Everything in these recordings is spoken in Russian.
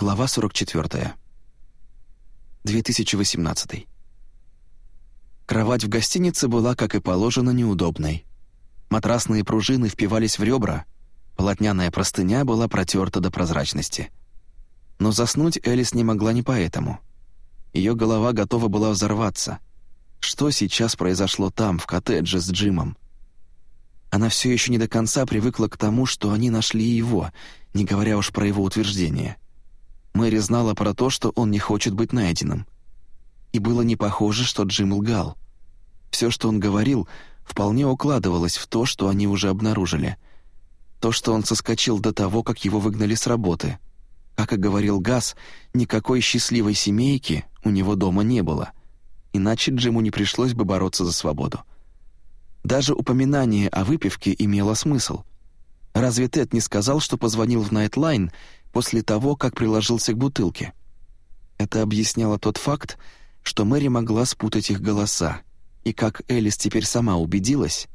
Глава 44. 2018. Кровать в гостинице была, как и положено, неудобной. Матрасные пружины впивались в ребра, полотняная простыня была протерта до прозрачности. Но заснуть Элис не могла не поэтому. Ее голова готова была взорваться. Что сейчас произошло там, в коттедже с Джимом? Она все еще не до конца привыкла к тому, что они нашли его, не говоря уж про его утверждение. Мэри знала про то, что он не хочет быть найденным. И было не похоже, что Джим лгал. Все, что он говорил, вполне укладывалось в то, что они уже обнаружили. То, что он соскочил до того, как его выгнали с работы. Как и говорил Газ, никакой счастливой семейки у него дома не было. Иначе Джиму не пришлось бы бороться за свободу. Даже упоминание о выпивке имело смысл. Разве Тед не сказал, что позвонил в Найтлайн после того, как приложился к бутылке? Это объясняло тот факт, что Мэри могла спутать их голоса, и, как Элис теперь сама убедилась,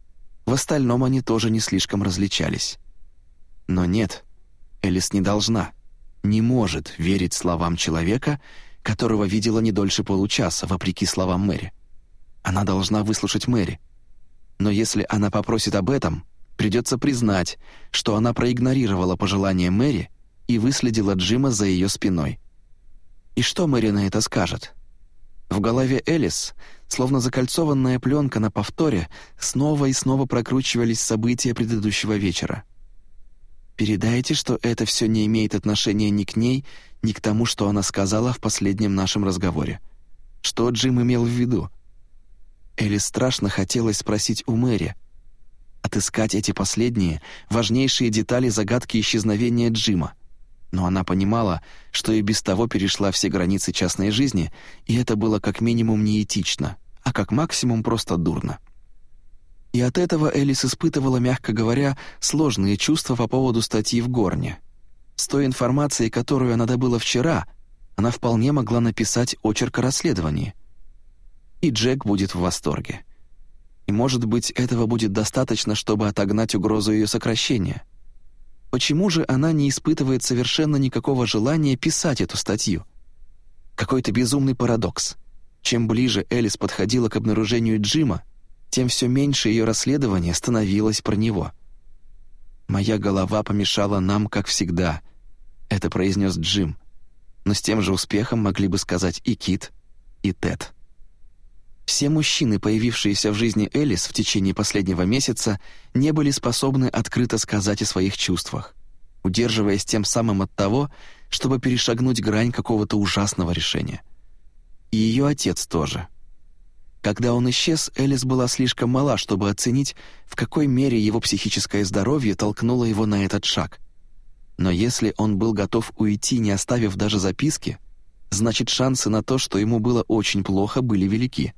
в остальном они тоже не слишком различались. Но нет, Элис не должна, не может верить словам человека, которого видела не дольше получаса, вопреки словам Мэри. Она должна выслушать Мэри — но если она попросит об этом, придется признать, что она проигнорировала пожелание Мэри и выследила Джима за ее спиной. И что Мэри на это скажет? В голове Элис, словно закольцованная пленка на повторе, снова и снова прокручивались события предыдущего вечера. «Передайте, что это все не имеет отношения ни к ней, ни к тому, что она сказала в последнем нашем разговоре. Что Джим имел в виду?» Элли страшно хотелось спросить у Мэри. Отыскать эти последние, важнейшие детали загадки исчезновения Джима. Но она понимала, что и без того перешла все границы частной жизни, и это было как минимум неэтично, а как максимум просто дурно. И от этого Элис испытывала, мягко говоря, сложные чувства по поводу статьи в Горне. С той информацией, которую она добыла вчера, она вполне могла написать очерк о расследовании — и Джек будет в восторге. И, может быть, этого будет достаточно, чтобы отогнать угрозу ее сокращения. Почему же она не испытывает совершенно никакого желания писать эту статью? Какой-то безумный парадокс. Чем ближе Элис подходила к обнаружению Джима, тем все меньше ее расследование становилось про него. «Моя голова помешала нам, как всегда», — это произнес Джим. Но с тем же успехом могли бы сказать и Кит, и Тед. Все мужчины, появившиеся в жизни Элис в течение последнего месяца, не были способны открыто сказать о своих чувствах, удерживаясь тем самым от того, чтобы перешагнуть грань какого-то ужасного решения. И ее отец тоже. Когда он исчез, Элис была слишком мала, чтобы оценить, в какой мере его психическое здоровье толкнуло его на этот шаг. Но если он был готов уйти, не оставив даже записки, значит шансы на то, что ему было очень плохо, были велики.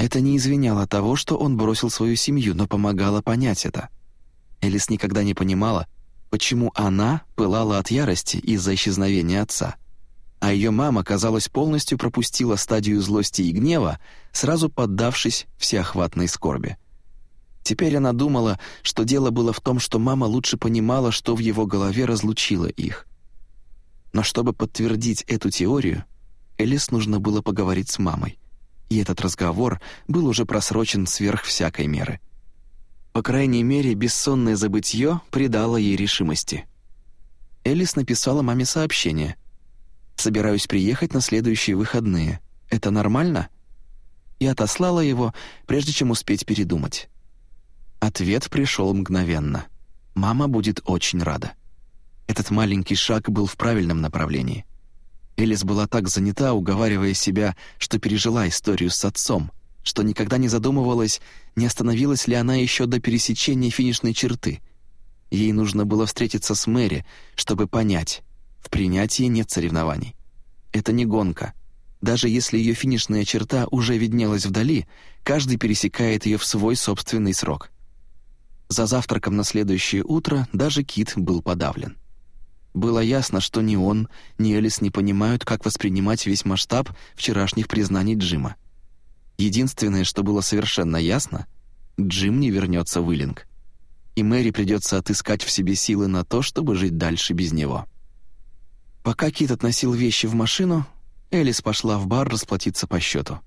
Это не извиняло того, что он бросил свою семью, но помогало понять это. Элис никогда не понимала, почему она пылала от ярости из-за исчезновения отца, а ее мама, казалось, полностью пропустила стадию злости и гнева, сразу поддавшись всеохватной скорби. Теперь она думала, что дело было в том, что мама лучше понимала, что в его голове разлучило их. Но чтобы подтвердить эту теорию, Элис нужно было поговорить с мамой и этот разговор был уже просрочен сверх всякой меры. По крайней мере, бессонное забытье придало ей решимости. Элис написала маме сообщение. «Собираюсь приехать на следующие выходные. Это нормально?» И отослала его, прежде чем успеть передумать. Ответ пришел мгновенно. «Мама будет очень рада». Этот маленький шаг был в правильном направлении. Элис была так занята, уговаривая себя, что пережила историю с отцом, что никогда не задумывалась, не остановилась ли она еще до пересечения финишной черты. Ей нужно было встретиться с Мэри, чтобы понять, в принятии нет соревнований. Это не гонка. Даже если ее финишная черта уже виднелась вдали, каждый пересекает ее в свой собственный срок. За завтраком на следующее утро даже Кит был подавлен. Было ясно, что ни он, ни Элис не понимают, как воспринимать весь масштаб вчерашних признаний Джима. Единственное, что было совершенно ясно, Джим не вернется в Иллинг. И Мэри придется отыскать в себе силы на то, чтобы жить дальше без него. Пока Кит относил вещи в машину, Элис пошла в бар расплатиться по счету.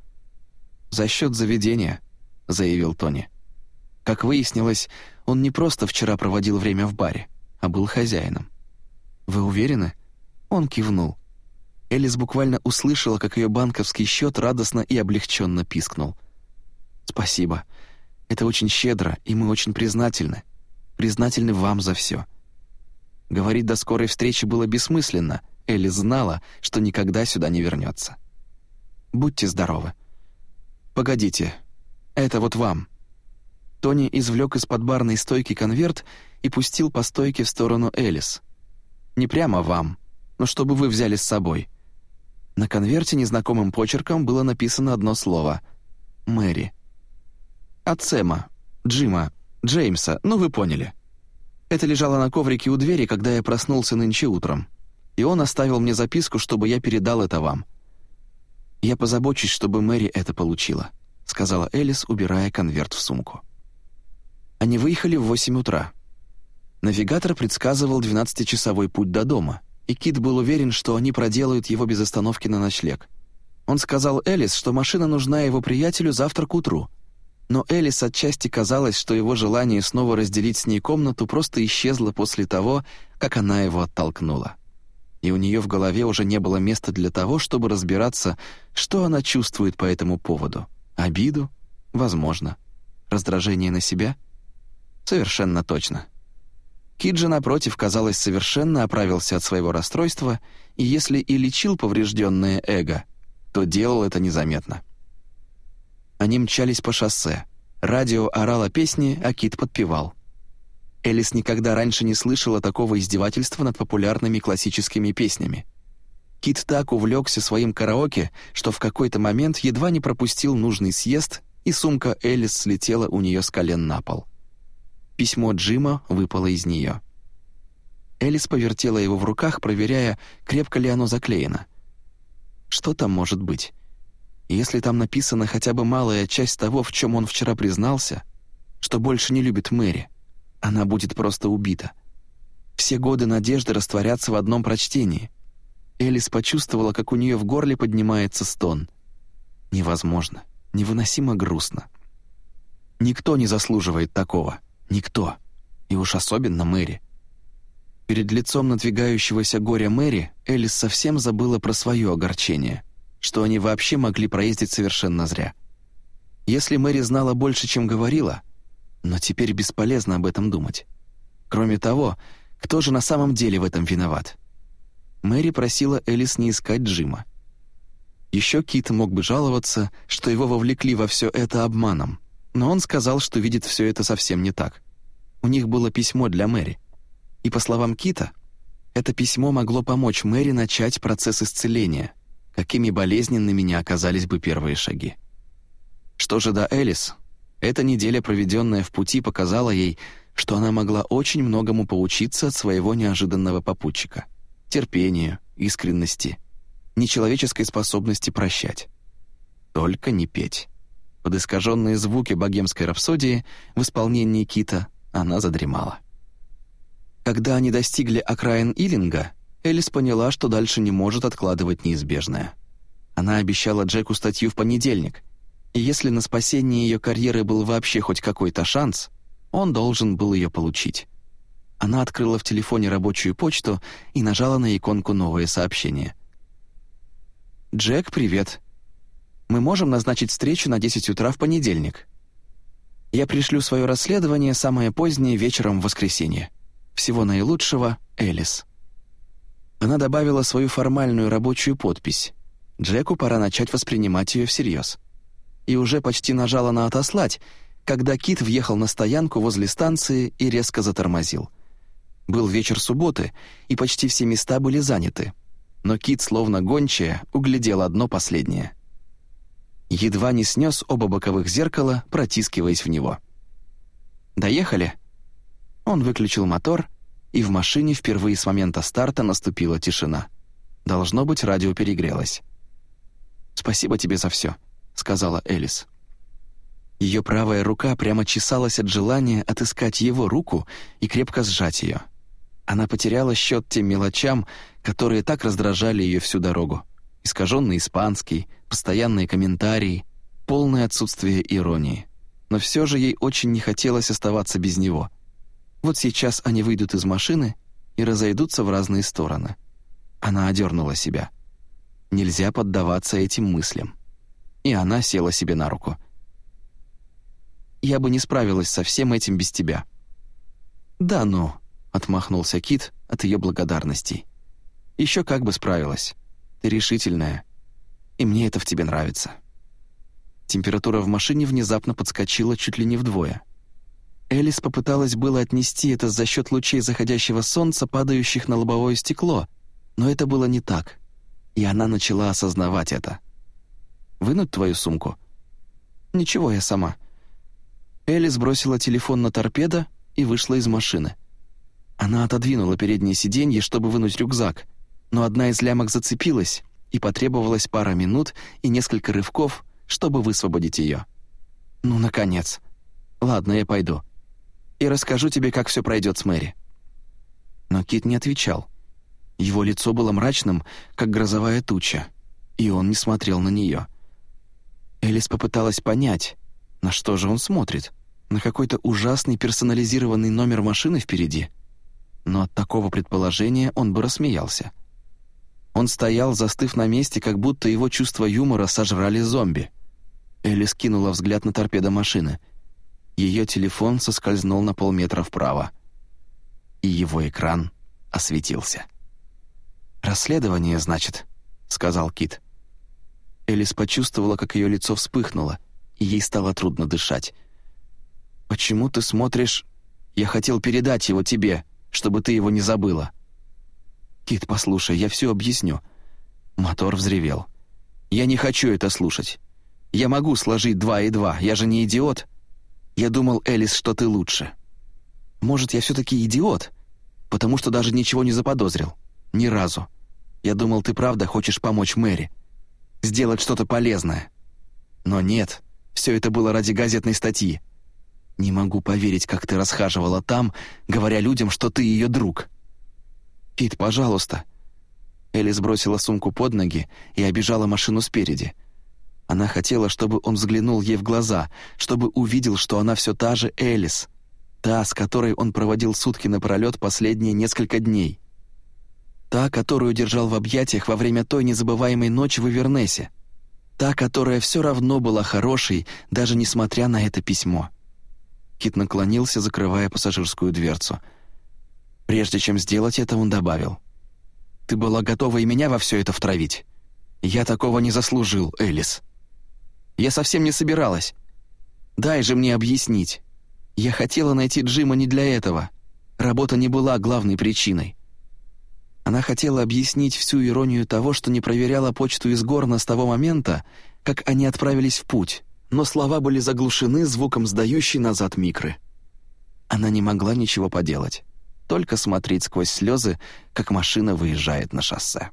«За счет заведения», — заявил Тони. Как выяснилось, он не просто вчера проводил время в баре, а был хозяином. «Вы уверены?» Он кивнул. Элис буквально услышала, как ее банковский счет радостно и облегченно пискнул. «Спасибо. Это очень щедро, и мы очень признательны. Признательны вам за все. Говорить до скорой встречи было бессмысленно. Элис знала, что никогда сюда не вернется. Будьте здоровы. Погодите, это вот вам. Тони извлек из-под барной стойки конверт и пустил по стойке в сторону Элис. Не прямо вам, но чтобы вы взяли с собой. На конверте незнакомым почерком было написано одно слово — «Мэри». От Сэма, Джима, Джеймса, ну вы поняли. Это лежало на коврике у двери, когда я проснулся нынче утром. И он оставил мне записку, чтобы я передал это вам. «Я позабочусь, чтобы Мэри это получила», — сказала Элис, убирая конверт в сумку. Они выехали в 8 утра. Навигатор предсказывал 12-часовой путь до дома — и Кит был уверен, что они проделают его без остановки на ночлег. Он сказал Элис, что машина нужна его приятелю завтра к утру. Но Элис отчасти казалось, что его желание снова разделить с ней комнату просто исчезло после того, как она его оттолкнула. И у нее в голове уже не было места для того, чтобы разбираться, что она чувствует по этому поводу. Обиду? Возможно. Раздражение на себя? Совершенно точно. Киджи, напротив, казалось, совершенно оправился от своего расстройства, и если и лечил поврежденное эго, то делал это незаметно. Они мчались по шоссе. Радио орало песни, а Кит подпевал. Элис никогда раньше не слышала такого издевательства над популярными классическими песнями. Кит так увлекся своим караоке, что в какой-то момент едва не пропустил нужный съезд, и сумка Элис слетела у нее с колен на пол. Письмо Джима выпало из нее. Элис повертела его в руках, проверяя, крепко ли оно заклеено. Что там может быть? Если там написана хотя бы малая часть того, в чем он вчера признался, что больше не любит Мэри, она будет просто убита. Все годы надежды растворятся в одном прочтении. Элис почувствовала, как у нее в горле поднимается стон. Невозможно, невыносимо грустно. Никто не заслуживает такого. Никто. И уж особенно Мэри. Перед лицом надвигающегося горя Мэри Элис совсем забыла про свое огорчение, что они вообще могли проездить совершенно зря. Если Мэри знала больше, чем говорила, но теперь бесполезно об этом думать. Кроме того, кто же на самом деле в этом виноват? Мэри просила Элис не искать Джима. Еще Кит мог бы жаловаться, что его вовлекли во все это обманом, но он сказал, что видит все это совсем не так. У них было письмо для Мэри. И по словам Кита, это письмо могло помочь Мэри начать процесс исцеления, какими болезненными не оказались бы первые шаги. Что же до Элис, эта неделя, проведенная в пути, показала ей, что она могла очень многому поучиться от своего неожиданного попутчика. Терпению, искренности, нечеловеческой способности прощать. Только не петь. Под искаженные звуки богемской рапсодии в исполнении Кита она задремала. Когда они достигли окраин Иллинга, Элис поняла, что дальше не может откладывать неизбежное. Она обещала Джеку статью в понедельник, и если на спасение ее карьеры был вообще хоть какой-то шанс, он должен был ее получить. Она открыла в телефоне рабочую почту и нажала на иконку «Новое сообщение». «Джек, привет. Мы можем назначить встречу на 10 утра в понедельник. Я пришлю свое расследование самое позднее вечером в воскресенье. Всего наилучшего, Элис». Она добавила свою формальную рабочую подпись. Джеку пора начать воспринимать ее всерьез. И уже почти нажала на «отослать», когда Кит въехал на стоянку возле станции и резко затормозил. Был вечер субботы, и почти все места были заняты. Но Кит, словно гончая, углядел одно последнее — едва не снес оба боковых зеркала, протискиваясь в него. «Доехали?» Он выключил мотор, и в машине впервые с момента старта наступила тишина. Должно быть, радио перегрелось. «Спасибо тебе за все», — сказала Элис. Ее правая рука прямо чесалась от желания отыскать его руку и крепко сжать ее. Она потеряла счет тем мелочам, которые так раздражали ее всю дорогу. Искаженный испанский, постоянные комментарии, полное отсутствие иронии. Но все же ей очень не хотелось оставаться без него. Вот сейчас они выйдут из машины и разойдутся в разные стороны. Она одернула себя. Нельзя поддаваться этим мыслям. И она села себе на руку. «Я бы не справилась со всем этим без тебя». «Да ну», — отмахнулся Кит от ее благодарностей. Еще как бы справилась. Ты решительная. И мне это в тебе нравится». Температура в машине внезапно подскочила чуть ли не вдвое. Элис попыталась было отнести это за счет лучей заходящего солнца, падающих на лобовое стекло, но это было не так, и она начала осознавать это. «Вынуть твою сумку?» «Ничего, я сама». Элис бросила телефон на торпедо и вышла из машины. Она отодвинула переднее сиденье, чтобы вынуть рюкзак, но одна из лямок зацепилась, и потребовалось пара минут и несколько рывков, чтобы высвободить ее. «Ну, наконец. Ладно, я пойду. И расскажу тебе, как все пройдет с Мэри». Но Кит не отвечал. Его лицо было мрачным, как грозовая туча, и он не смотрел на нее. Элис попыталась понять, на что же он смотрит. На какой-то ужасный персонализированный номер машины впереди. Но от такого предположения он бы рассмеялся. Он стоял, застыв на месте, как будто его чувство юмора сожрали зомби. Элли скинула взгляд на торпедо машины. Ее телефон соскользнул на полметра вправо. И его экран осветился. «Расследование, значит», — сказал Кит. Элис почувствовала, как ее лицо вспыхнуло, и ей стало трудно дышать. «Почему ты смотришь...» «Я хотел передать его тебе, чтобы ты его не забыла», «Кит, послушай, я все объясню». Мотор взревел. «Я не хочу это слушать. Я могу сложить два и два, я же не идиот. Я думал, Элис, что ты лучше. Может, я все-таки идиот, потому что даже ничего не заподозрил. Ни разу. Я думал, ты правда хочешь помочь Мэри. Сделать что-то полезное. Но нет, все это было ради газетной статьи. Не могу поверить, как ты расхаживала там, говоря людям, что ты ее друг». «Кит, пожалуйста». Элли сбросила сумку под ноги и обижала машину спереди. Она хотела, чтобы он взглянул ей в глаза, чтобы увидел, что она все та же Элис, та, с которой он проводил сутки напролет последние несколько дней. Та, которую держал в объятиях во время той незабываемой ночи в Ивернесе. Та, которая все равно была хорошей, даже несмотря на это письмо. Кит наклонился, закрывая пассажирскую дверцу — Прежде чем сделать это, он добавил. «Ты была готова и меня во все это втравить. Я такого не заслужил, Элис. Я совсем не собиралась. Дай же мне объяснить. Я хотела найти Джима не для этого. Работа не была главной причиной». Она хотела объяснить всю иронию того, что не проверяла почту из Горна с того момента, как они отправились в путь, но слова были заглушены звуком сдающей назад микры. Она не могла ничего поделать только смотреть сквозь слезы, как машина выезжает на шоссе.